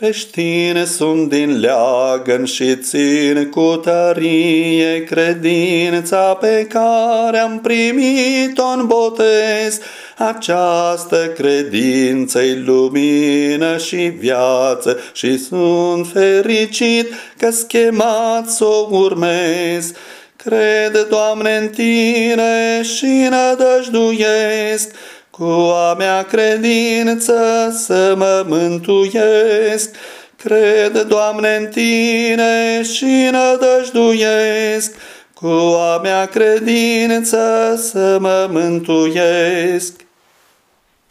Creștine sunt din leagăn și țin cu tărie credința pe care am primit-o în botez. Această credință-i lumină și viață și sunt fericit că schemat să o urmez. Cred, Doamne, în Tine și nădăjduiesc, cu a mea credință să mă mântuiesc. Cred, Doamne, în Tine și nădăjduiesc, cu a mea credință să mă mântuiesc.